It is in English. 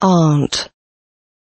aunt.